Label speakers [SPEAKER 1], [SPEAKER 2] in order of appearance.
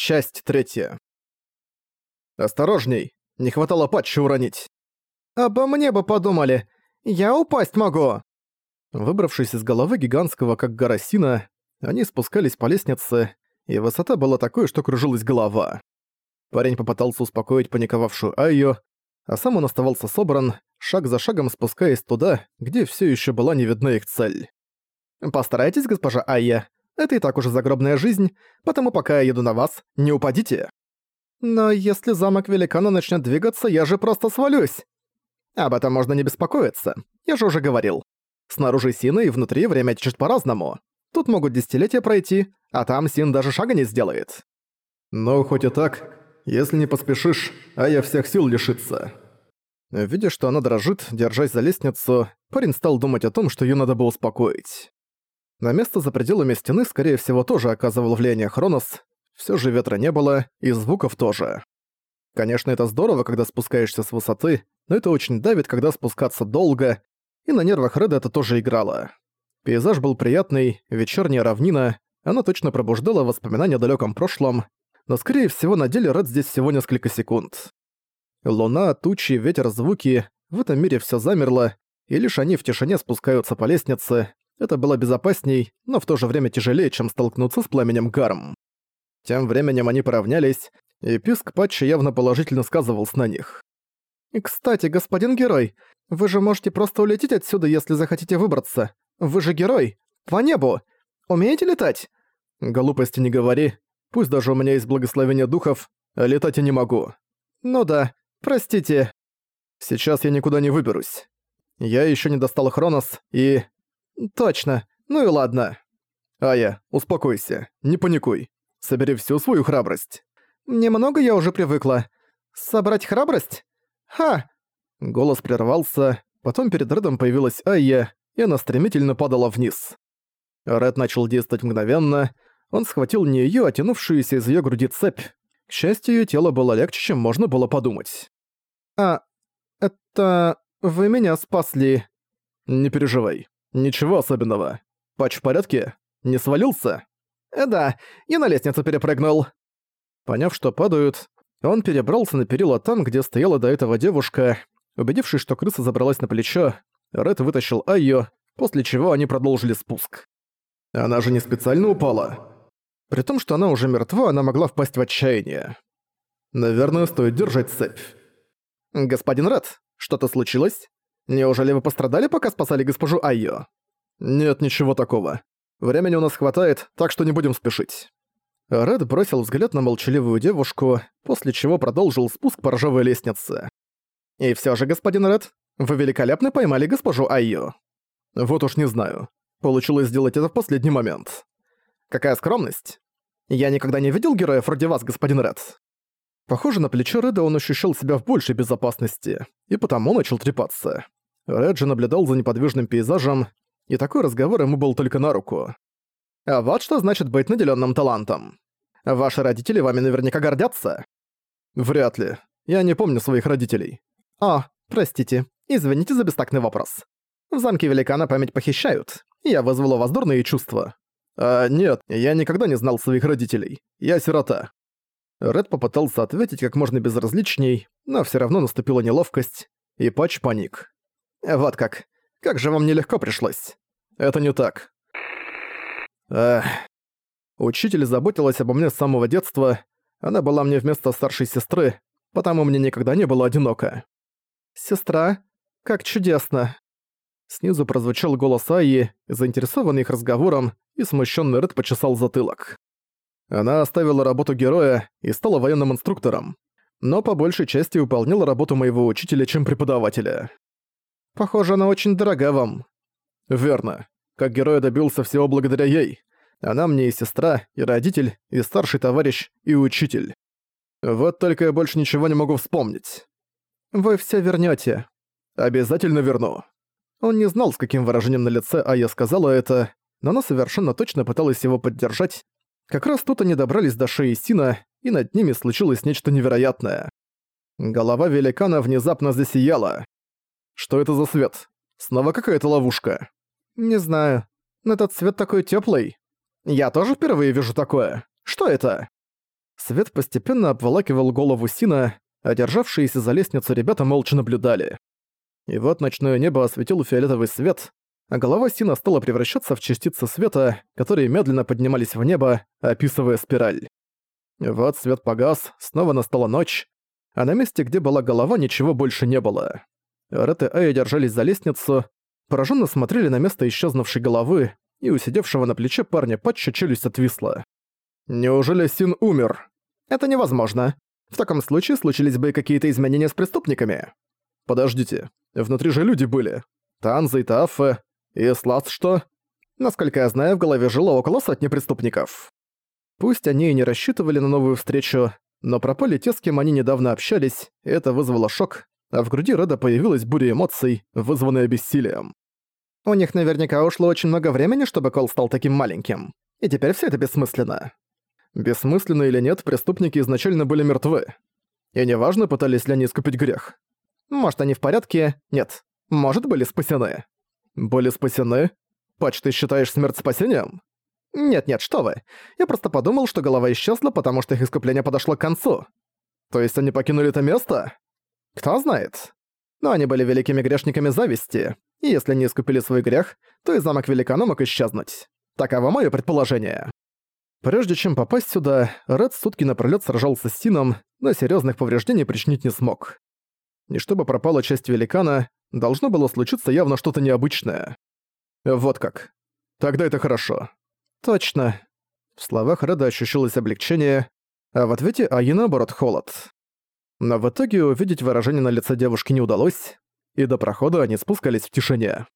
[SPEAKER 1] Часть третья. «Осторожней! Не хватало патча уронить!» «Обо мне бы подумали! Я упасть могу!» Выбравшись из головы гигантского, как гора Сина, они спускались по лестнице, и высота была такой, что кружилась голова. Парень попытался успокоить паниковавшую Айо, а сам он оставался собран, шаг за шагом спускаясь туда, где все еще была не видна их цель. «Постарайтесь, госпожа Айя. Это и так уже загробная жизнь, потому пока я еду на вас, не упадите». «Но если замок великана начнет двигаться, я же просто свалюсь». «Об этом можно не беспокоиться. Я же уже говорил. Снаружи Сина и внутри время течет по-разному. Тут могут десятилетия пройти, а там Син даже шага не сделает».
[SPEAKER 2] «Но хоть и так, если не поспешишь, а я всех сил лишится».
[SPEAKER 1] Видя, что она дрожит, держась за лестницу, парень стал думать о том, что её надо бы успокоить. На место за пределами стены, скорее всего, тоже оказывал влияние Хронос, всё же ветра не было, и звуков тоже. Конечно, это здорово, когда спускаешься с высоты, но это очень давит, когда спускаться долго, и на нервах Реда это тоже играло. Пейзаж был приятный, вечерняя равнина, она точно пробуждала воспоминания о далёком прошлом, но скорее всего на деле Ред здесь всего несколько секунд. Луна, тучи, ветер, звуки — в этом мире всё замерло, и лишь они в тишине спускаются по лестнице. Это было безопасней, но в то же время тяжелее, чем столкнуться с пламенем гарм. Тем временем они поравнялись, и писк Патча явно положительно сказывался на них. «Кстати, господин герой, вы же можете просто улететь отсюда, если захотите выбраться. Вы же герой. По небу. Умеете летать?» «Глупости не говори. Пусть даже у меня есть благословение духов, летать я не могу». «Ну да, простите. Сейчас я никуда не выберусь. Я еще не достал Хронос и...» «Точно. Ну и ладно». «Ая, успокойся. Не паникуй. Собери всю свою храбрость». «Немного я уже привыкла. Собрать храбрость? Ха!» Голос прервался, потом перед Редом появилась Айя, и она стремительно падала вниз. Ред начал действовать мгновенно, он схватил не её, а тянувшуюся из её груди цепь. К счастью, её тело было легче, чем можно было подумать. «А, это... вы меня спасли». «Не переживай. Ничего особенного. Патч в порядке? Не свалился?» «Э, «Да, я на лестницу перепрыгнул». Поняв, что падают, он перебрался на перила там, где стояла до этого девушка. Убедившись, что крыса забралась на плечо, Ред вытащил Айо, после чего они продолжили спуск.
[SPEAKER 2] «Она же не специально упала?»
[SPEAKER 1] При том, что она уже мертва, она могла впасть в отчаяние.
[SPEAKER 2] «Наверное, стоит держать цепь».
[SPEAKER 1] «Господин Ред, что-то случилось? Неужели вы пострадали, пока спасали госпожу Айо?»
[SPEAKER 2] «Нет, ничего такого. Времени у нас хватает, так что не будем спешить».
[SPEAKER 1] Ред бросил взгляд на молчаливую девушку, после чего продолжил спуск по ржавой лестнице. «И всё же, господин Ред, вы великолепно поймали госпожу Айо».
[SPEAKER 2] «Вот уж не знаю. Получилось сделать это в последний момент».
[SPEAKER 1] Какая скромность. Я никогда не видел героев вроде вас, господин Ред. Похоже, на плечо Реда он ощущал себя в большей безопасности, и потому начал трепаться. Ред же наблюдал за неподвижным пейзажем, и такой разговор ему был только на руку. А вот что значит быть наделенным талантом. Ваши родители вами наверняка гордятся.
[SPEAKER 2] Вряд ли. Я не помню своих родителей.
[SPEAKER 1] О, простите. Извините за бестактный вопрос. В замке великана память похищают. Я вызвала у вас дурные чувства.
[SPEAKER 2] «А, нет, я никогда не знал своих родителей. Я сирота».
[SPEAKER 1] Ред попытался ответить как можно безразличней, но всё равно наступила неловкость, и Патч паник. «Вот как. Как же вам нелегко пришлось?»
[SPEAKER 2] «Это не так».
[SPEAKER 1] Эх. Учитель заботилась обо мне с самого детства, она была мне вместо старшей сестры, потому мне никогда не было одиноко. «Сестра? Как чудесно!» Снизу прозвучал голос Аи, заинтересованный их разговором, и смущенный Ред почесал затылок. Она оставила работу героя и стала военным инструктором, но по большей части выполнила работу моего учителя, чем преподавателя. Похоже, она очень дорога вам. Верно. Как герой добился всего благодаря ей. Она мне и сестра, и родитель, и старший товарищ, и учитель. Вот только я больше ничего не могу вспомнить. Вы все вернете. Обязательно верну. Он не знал, с каким выражением на лице Ая сказала это, но она совершенно точно пыталась его поддержать. Как раз тут они добрались до шеи Сина, и над ними случилось нечто невероятное. Голова великана внезапно засияла. Что это за свет? Снова какая-то ловушка? Не знаю. Но этот свет такой теплый. Я тоже впервые вижу такое. Что это? Свет постепенно обволакивал голову Сина, а державшиеся за лестницу ребята молча наблюдали. И вот ночное небо осветил фиолетовый свет, а голова Сина стала превращаться в частицы света, которые медленно поднимались в небо, описывая спираль. Вот свет погас, снова настала ночь, а на месте, где была голова, ничего больше не было. Ред и Ая держались за лестницу, пораженно смотрели на место исчезнувшей головы, и у сидевшего на плече парня патча челюсть отвисла. «Неужели Син умер?» «Это невозможно. В таком случае случились бы какие-то изменения с преступниками». «Подождите, внутри же люди были. Танза и Таффе. И Сласт что?» Насколько я знаю, в голове жило около сотни преступников. Пусть они и не рассчитывали на новую встречу, но пропали те, с кем они недавно общались, и это вызвало шок, а в груди Реда появилась буря эмоций, вызванная бессилием. У них наверняка ушло очень много времени, чтобы Кол стал таким маленьким. И теперь все это бессмысленно. Бессмысленно или нет, преступники изначально были мертвы. И неважно, пытались ли они искупить грех. Может, они в порядке? Нет. Может, были спасены. Были спасены? Пач, ты считаешь смерть спасением? Нет-нет, что вы. Я просто подумал, что голова исчезла, потому что их искупление подошло к концу. То есть они покинули это место? Кто знает. Но они были великими грешниками зависти, и если не искупили свой грех, то и замок великана мог исчезнуть. Таково мое предположение. Прежде чем попасть сюда, Ред сутки напролёт сражался с Сином, но серьезных повреждений причинить не смог. И чтобы пропала часть великана, должно было случиться явно что-то необычное. Вот как. Тогда это хорошо. Точно. В словах Реда ощущалось облегчение, а в ответе Аи наоборот холод. Но в итоге увидеть выражение на лице девушки не удалось, и до прохода они спускались в тишине.